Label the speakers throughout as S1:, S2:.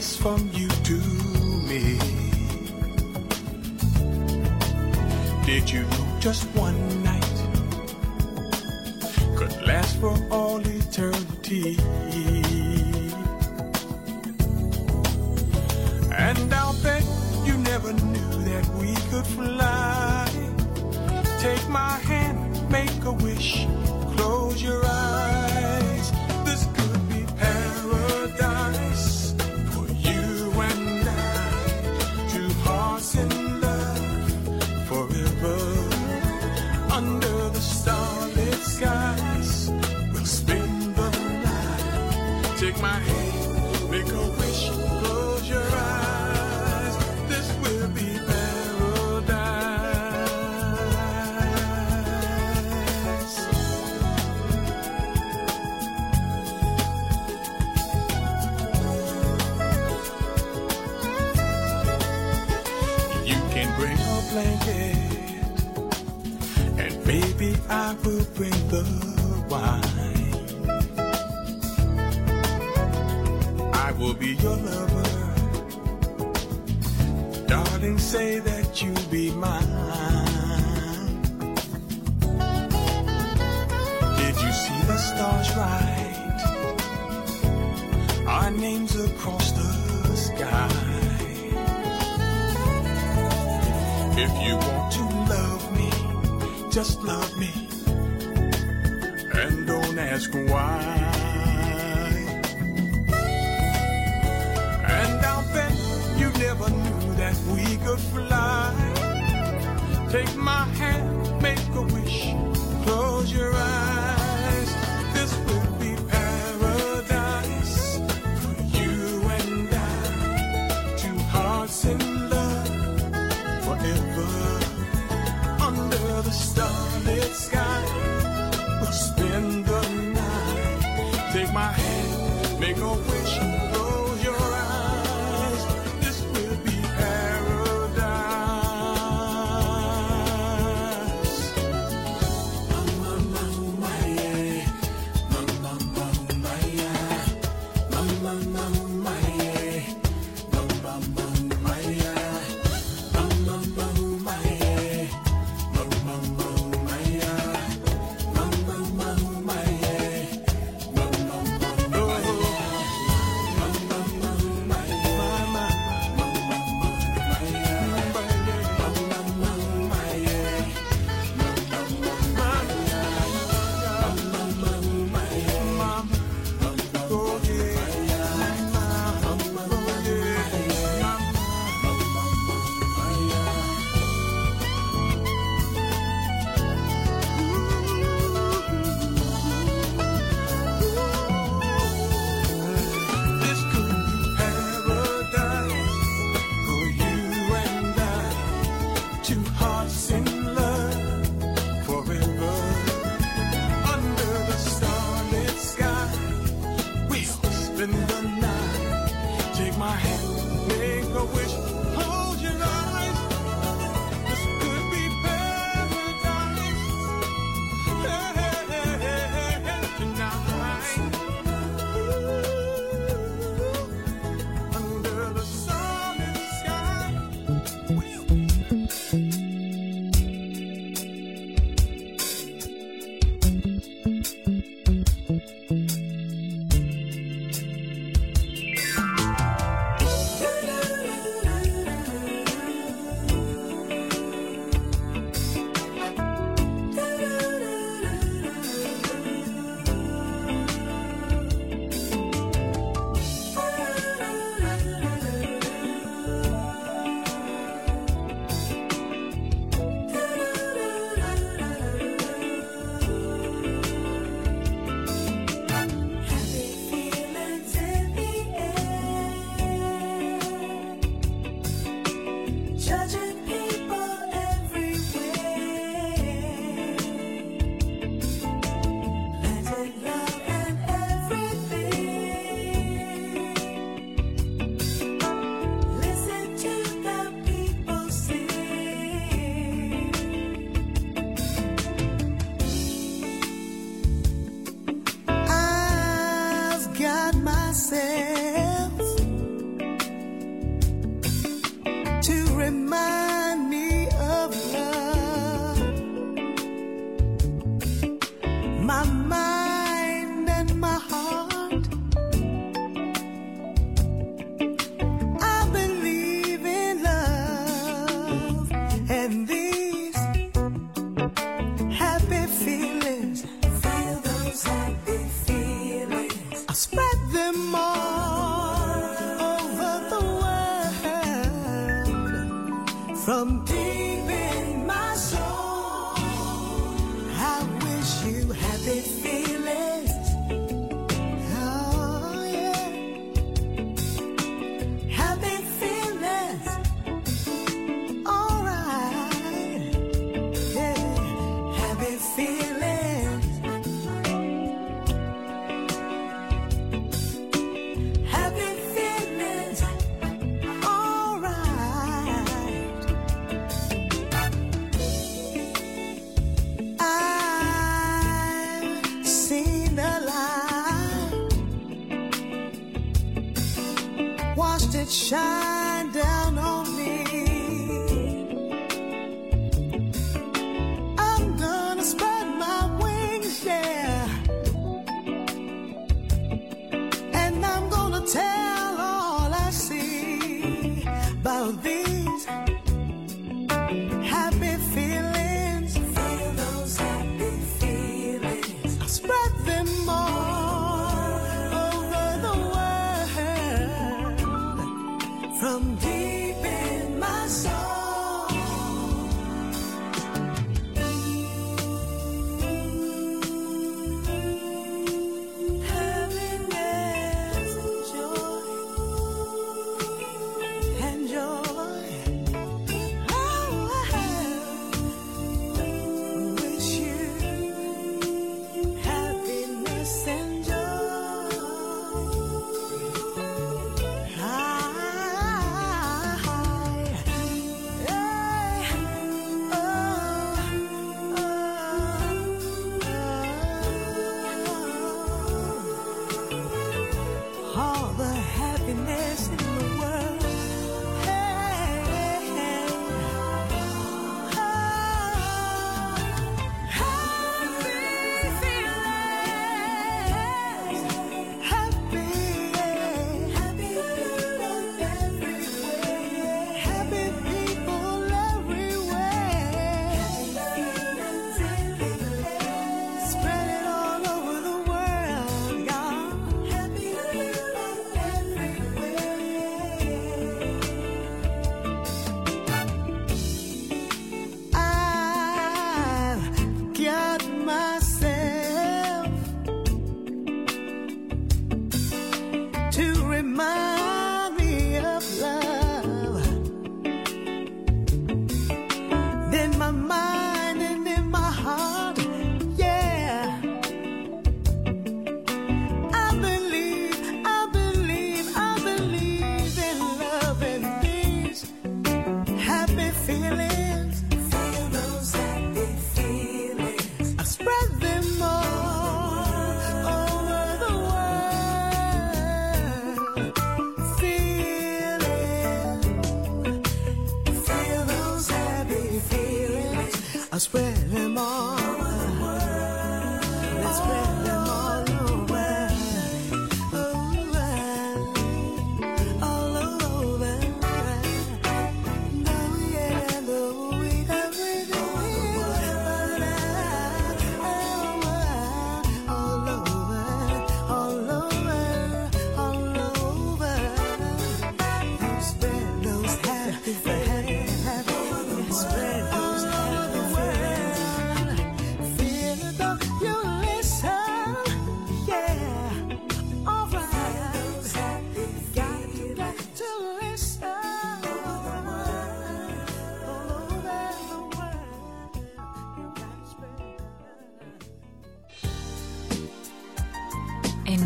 S1: kiss from you to me. Did you know just one? darling, say that you'll be mine. Did you see the stars right? Our names across the sky. If you want to love me, just love me, and don't ask why. we could fly. Take my hand, make a wish, close your eyes. This will be paradise for you and I. Two hearts in love forever under the starlit sky.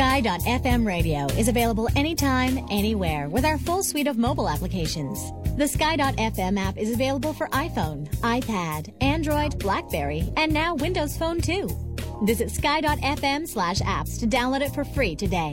S2: Sky.fm radio is available anytime, anywhere with our full suite of mobile applications. The Sky.fm app is available for iPhone, iPad, Android, Blackberry, and now Windows Phone too. Visit sky.fm slash apps to download it for free today.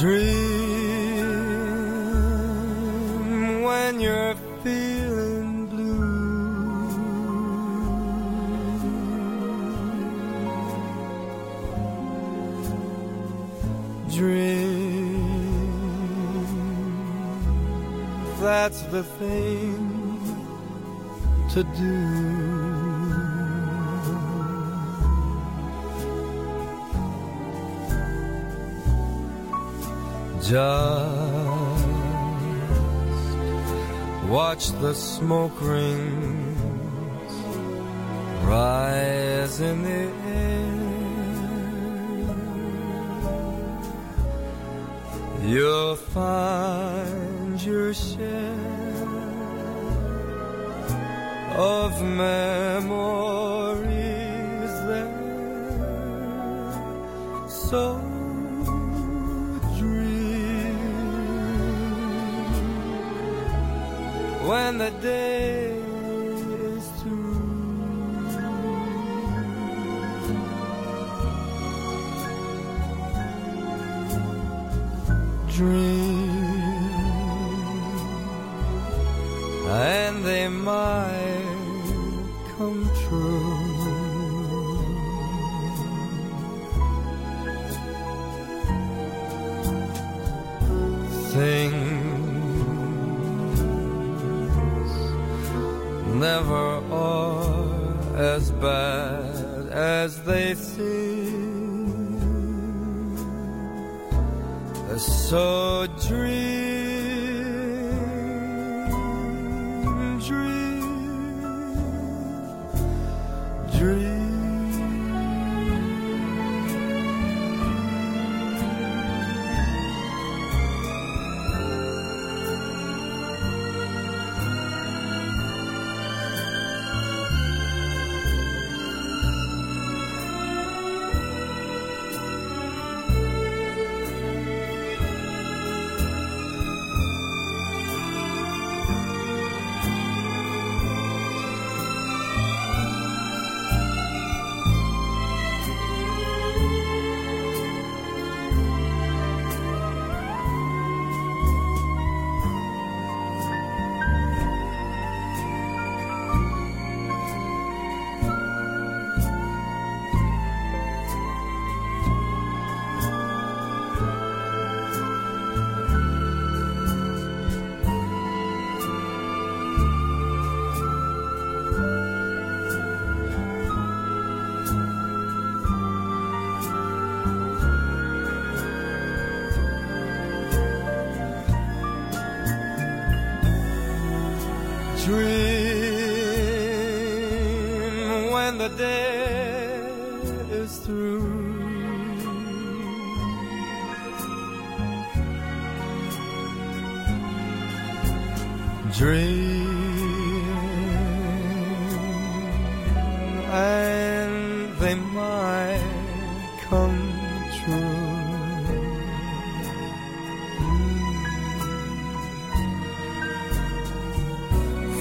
S3: Dream when you're feeling blue. Dream that's the thing to do. Watch the smoke rings rise in the air. You'll find never are as bad as they seem. So dream,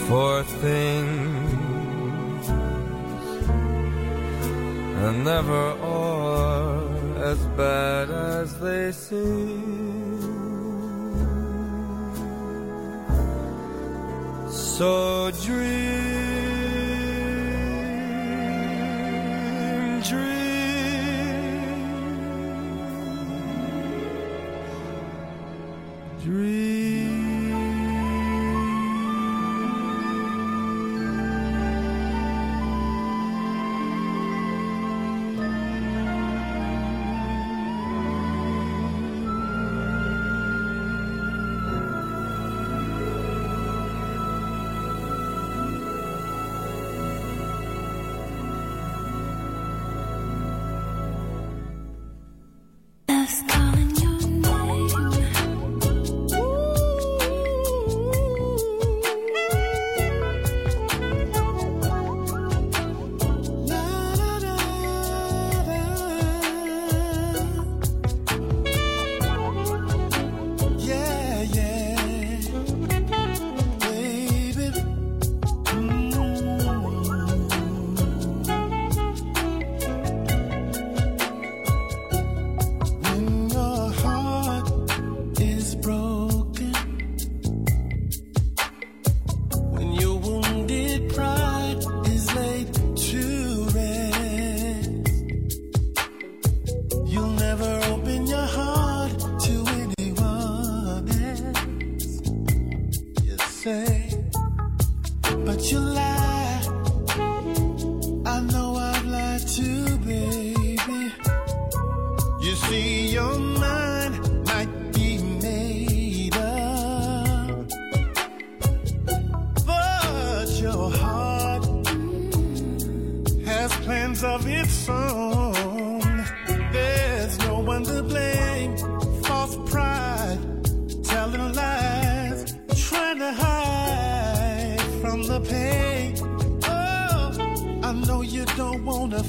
S3: for things and never are as bad as they seem. So dream,
S4: song. There's no one to blame. False pride, telling lies, trying to hide from the pain. Oh, I know you don't wanna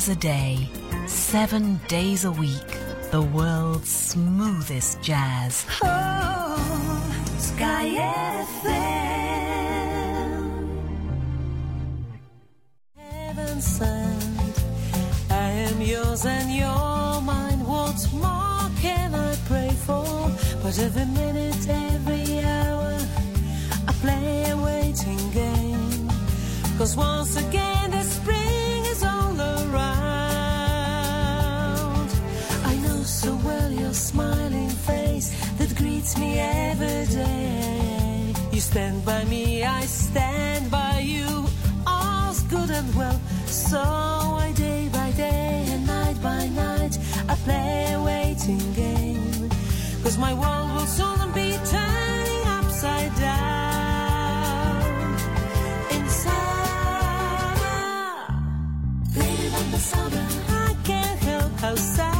S5: hours a day, seven days a week. The world's smoothest jazz.
S6: Oh, Sky FM.
S7: heaven sent. I am yours and you're mine. What more can I pray for? But every minute, every hour, I play a waiting game. Cause once again, that me every day. You stand by me, I stand by you. All's good and well. So I day by day and night by night I play a waiting game. Cause my world will soon be turning upside down. In summer, baby, when the summer, I can't help how summer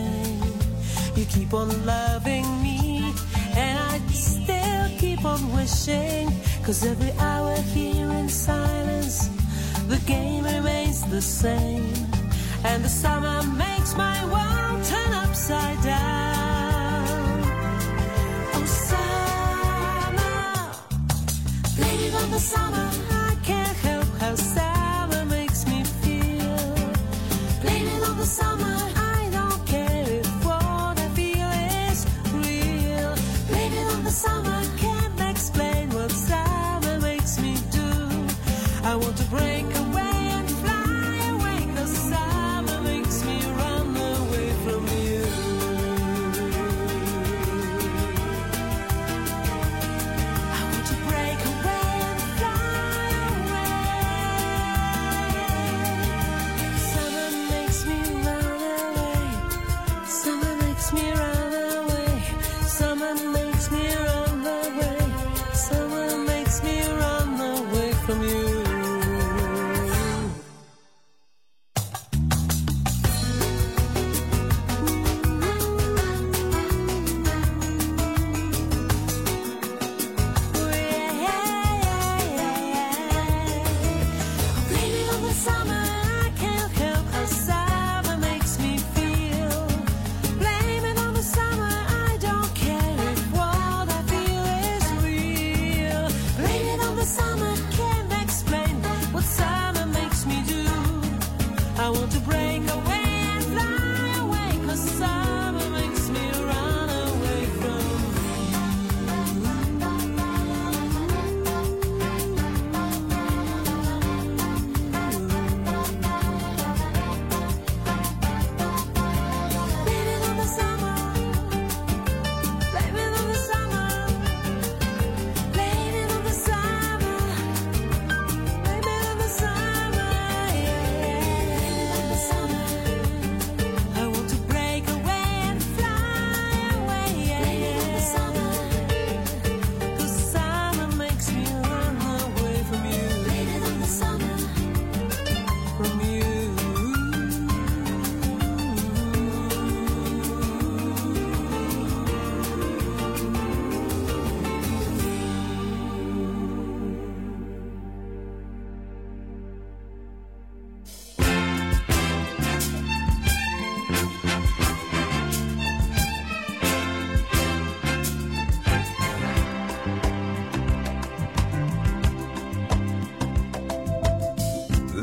S7: Keep on loving me, and I still keep on wishing. Cause every hour here in silence, the game remains the same. And the summer makes my world turn upside down. Oh, summer, blame it on the summer. I can't help how I want to break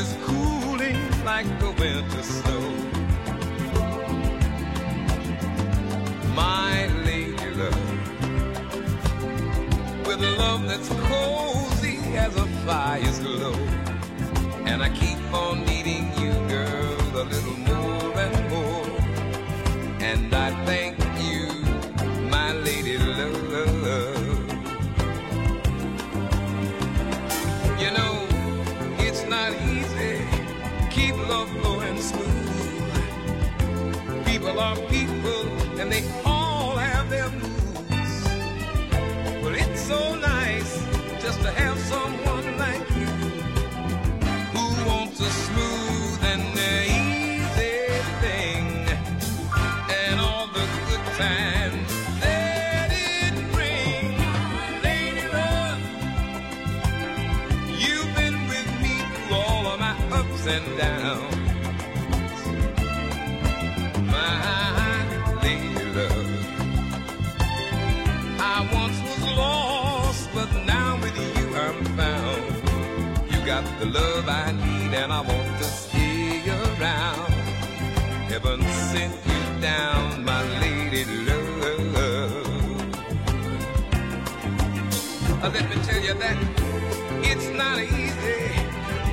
S8: is cooling like the winter snow. My lady love. With love that's cozy as a fire's glow. And I keep to have someone like you who wants a smooth and easy thing, and all the good times that it brings. Lady love. You've been with me through all of my ups and downs. got the love I need and I want to stay around. Heaven sent you down, my lady love. Uh, let me tell you that it's not easy.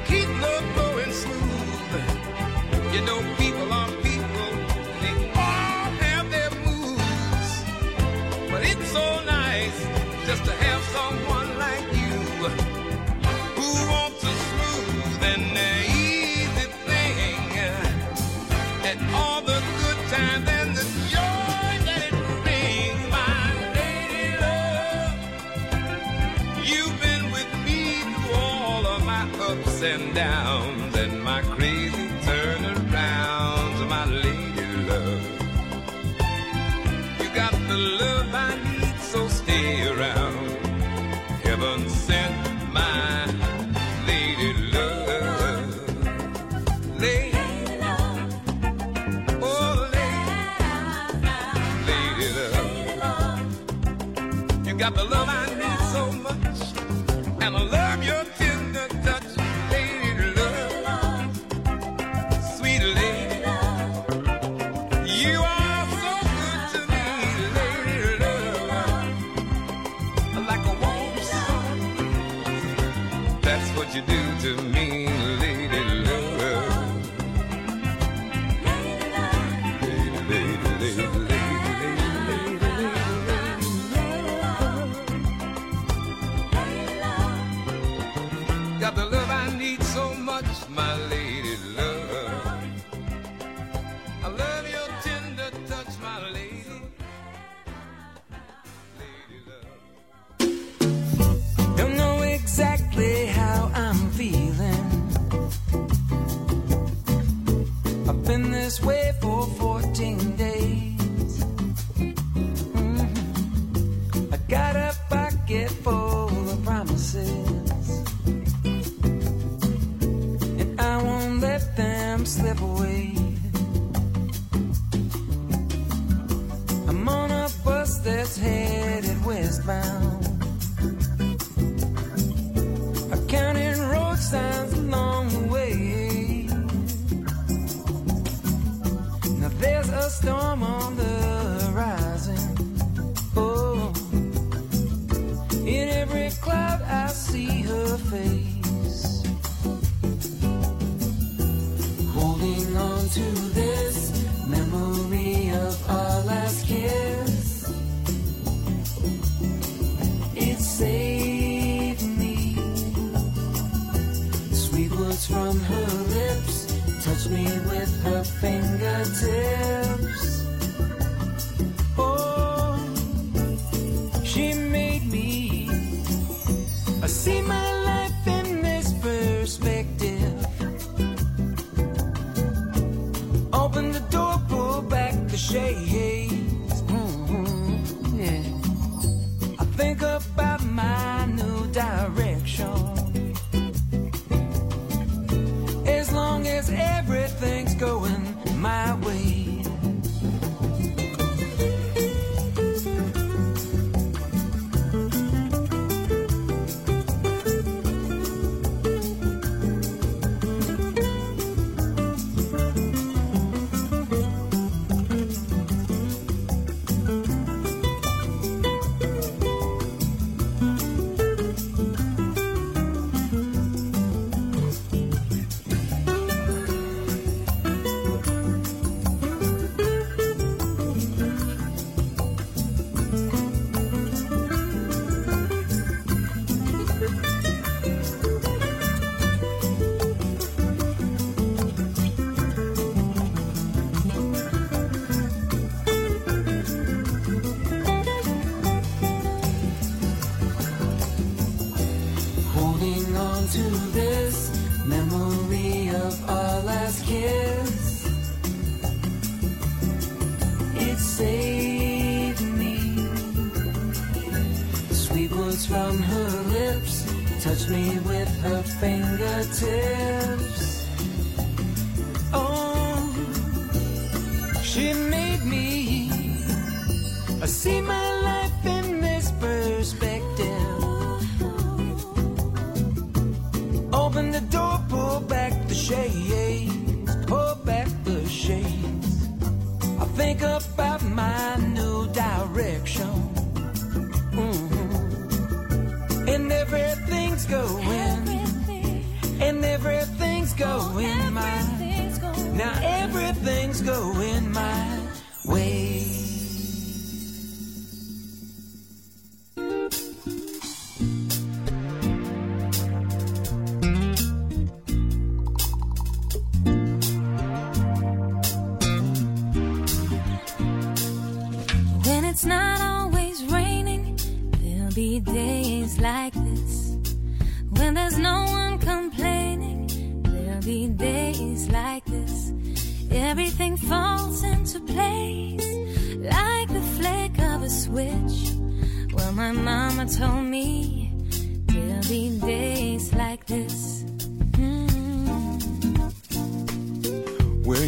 S7: Keep love going smooth. You know, people are people, they all have their moves. But it's so nice just to have someone. My
S1: now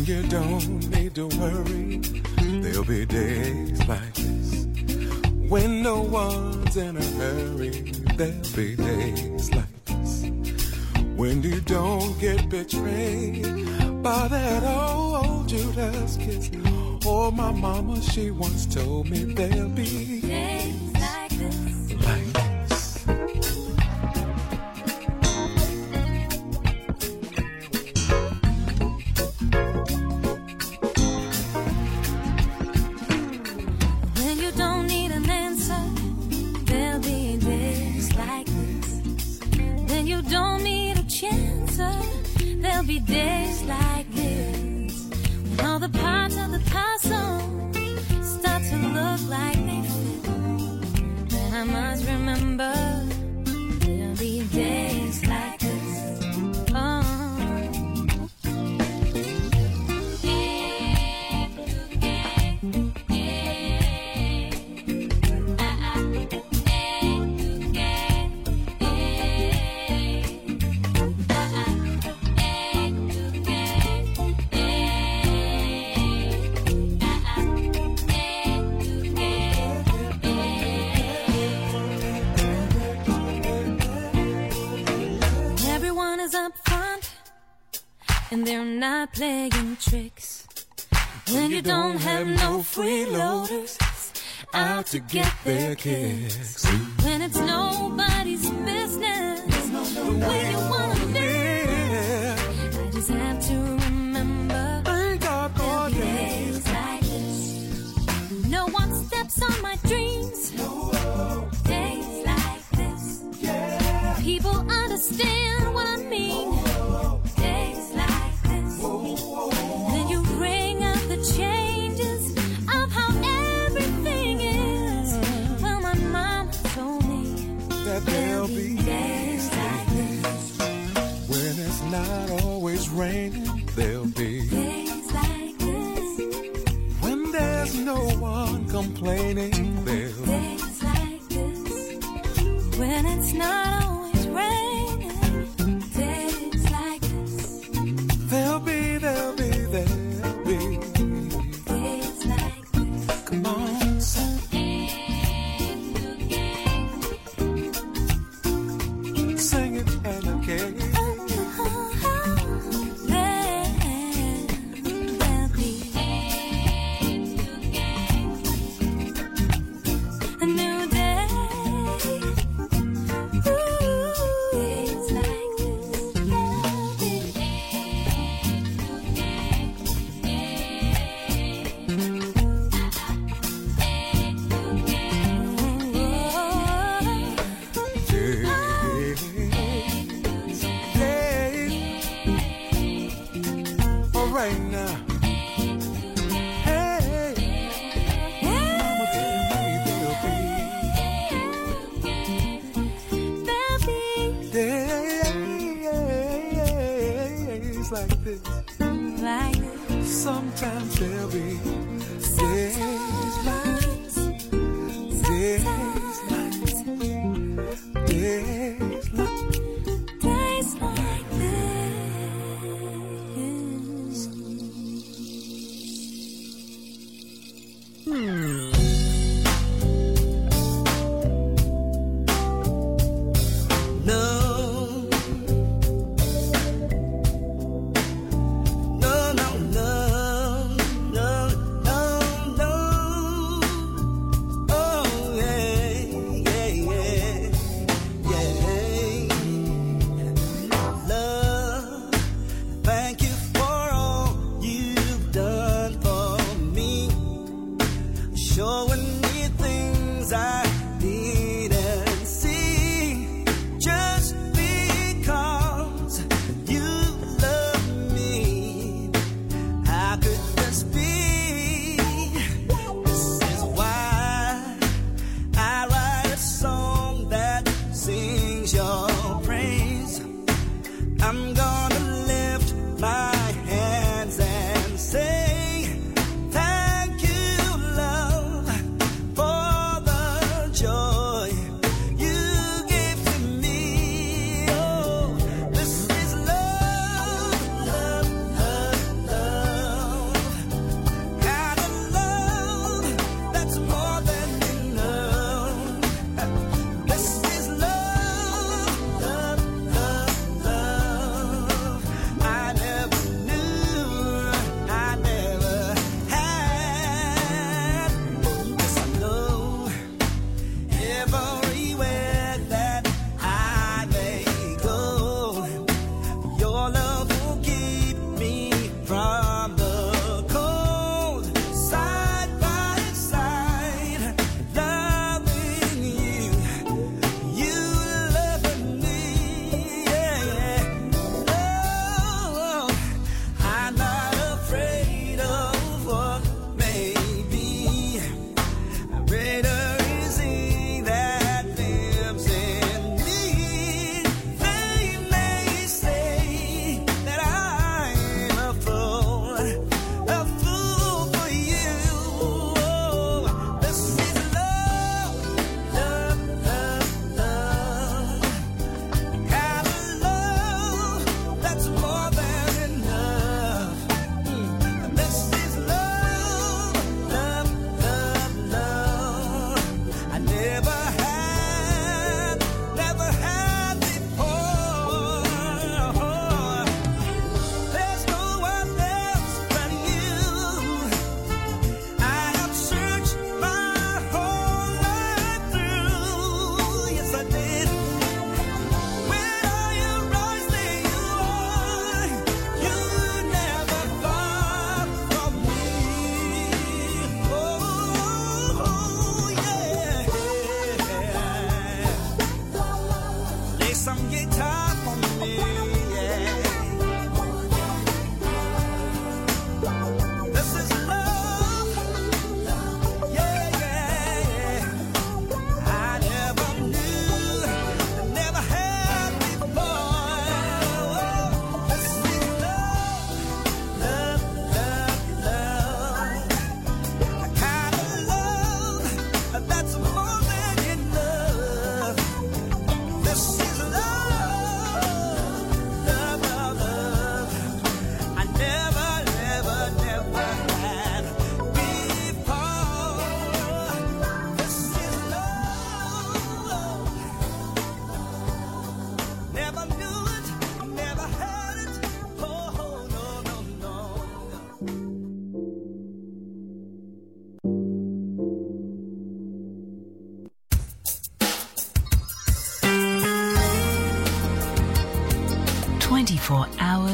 S1: you don't need to worry. There'll be days like this when no one's in a hurry. There'll be days like this when you don't get betrayed by that old, old Judas kiss. Oh, my mama, she once told me there'll be
S7: days. not playing tricks. When you don't have no freeloaders out to get their kicks. When it's nobody's business the way you wanna live. I just have to remember.
S1: Ain't got more days
S7: like this. No one steps on my dreams. Days like this. People understand.
S1: complaining. There's
S7: days like this when it's not.